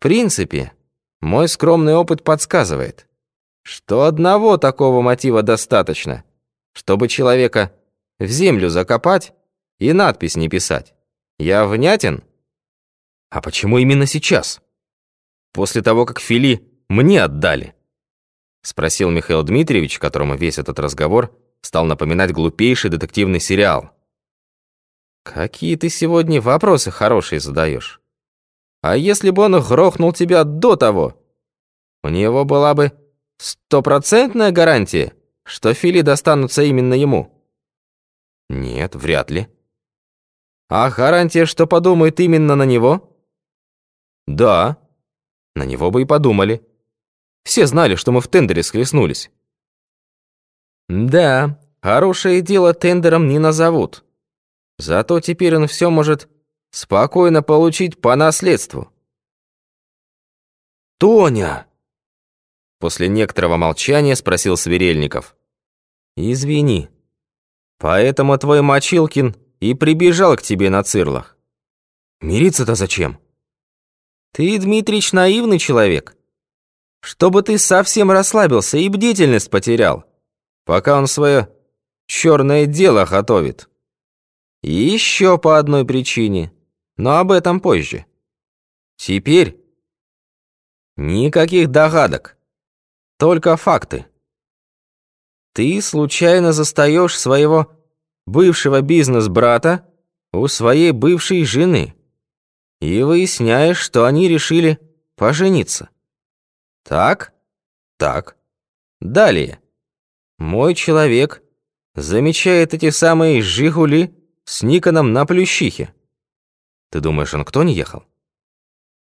принципе, мой скромный опыт подсказывает, что одного такого мотива достаточно, чтобы человека в землю закопать и надпись не писать. Я внятен? А почему именно сейчас? После того, как Фили мне отдали? Спросил Михаил Дмитриевич, которому весь этот разговор стал напоминать глупейший детективный сериал. Какие ты сегодня вопросы хорошие задаешь. А если бы он грохнул тебя до того? У него была бы стопроцентная гарантия, что Фили достанутся именно ему. Нет, вряд ли. А гарантия, что подумает именно на него? Да, на него бы и подумали. Все знали, что мы в тендере схлестнулись. Да, хорошее дело тендером не назовут. Зато теперь он все может спокойно получить по наследству. «Тоня!» После некоторого молчания спросил Сверельников. «Извини, поэтому твой Мочилкин и прибежал к тебе на цирлах. Мириться-то зачем? Ты, Дмитрич, наивный человек. Чтобы ты совсем расслабился и бдительность потерял, пока он свое черное дело готовит. И еще по одной причине, но об этом позже. Теперь никаких догадок, только факты. Ты случайно застаешь своего бывшего бизнес-брата у своей бывшей жены и выясняешь, что они решили пожениться. Так? Так. Далее. Мой человек замечает эти самые «Жигули» с Никоном на Плющихе. Ты думаешь, он кто не ехал?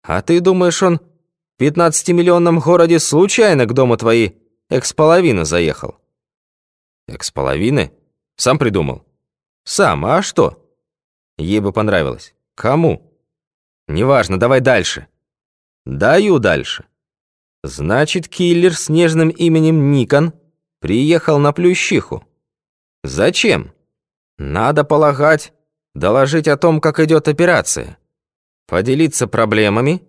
А ты думаешь, он в 15-миллионном городе случайно к дому твоей экс-половины заехал? Экс-половины? Сам придумал. Сам, а что? Ей бы понравилось. Кому? Неважно, давай дальше. Даю дальше. Значит, киллер с нежным именем Никон приехал на Плющиху. Зачем? Надо полагать, доложить о том, как идет операция, поделиться проблемами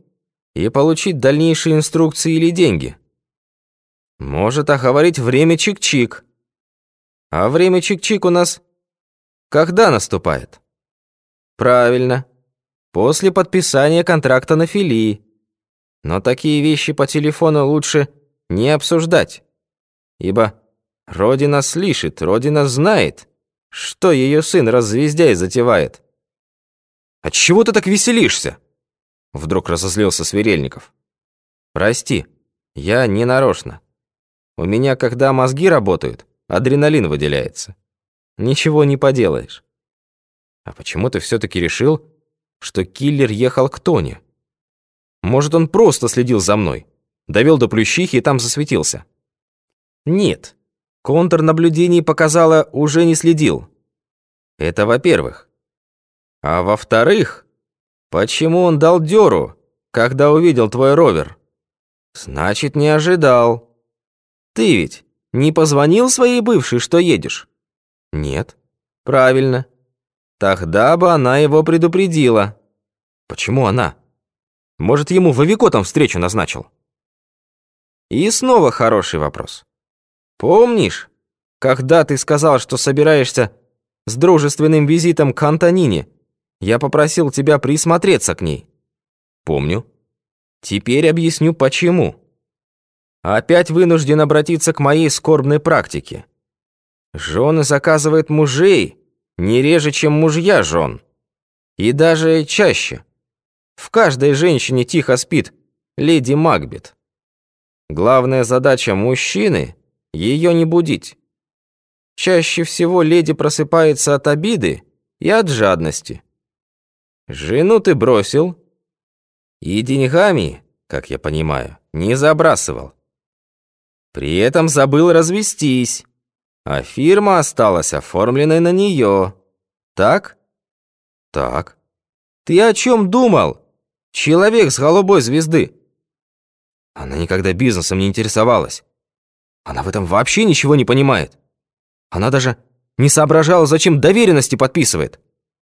и получить дальнейшие инструкции или деньги. Может оговорить время чик-чик. А время чик-чик у нас когда наступает? Правильно, после подписания контракта на филии. Но такие вещи по телефону лучше не обсуждать, ибо Родина слышит, Родина знает, что ее сын раззвездяй затевает. «От чего ты так веселишься?» Вдруг разозлился Сверельников. «Прости, я не нарочно. У меня, когда мозги работают, адреналин выделяется. Ничего не поделаешь. А почему ты все-таки решил, что киллер ехал к Тоне?» Может, он просто следил за мной, довел до Плющихи и там засветился. Нет, контрнаблюдение показало, уже не следил. Это во-первых. А во-вторых, почему он дал дёру, когда увидел твой ровер? Значит, не ожидал. Ты ведь не позвонил своей бывшей, что едешь? Нет. Правильно. Тогда бы она его предупредила. Почему она? Может, ему Вовико там встречу назначил? И снова хороший вопрос. Помнишь, когда ты сказал, что собираешься с дружественным визитом к Антонине, я попросил тебя присмотреться к ней? Помню. Теперь объясню, почему. Опять вынужден обратиться к моей скорбной практике. Жены заказывают мужей не реже, чем мужья жен. И даже чаще. В каждой женщине тихо спит леди Макбет. Главная задача мужчины — ее не будить. Чаще всего леди просыпается от обиды и от жадности. Жену ты бросил и деньгами, как я понимаю, не забрасывал. При этом забыл развестись, а фирма осталась оформленной на нее. Так? Так. Ты о чем думал? Человек с голубой звезды. Она никогда бизнесом не интересовалась. Она в этом вообще ничего не понимает. Она даже не соображала, зачем доверенности подписывает.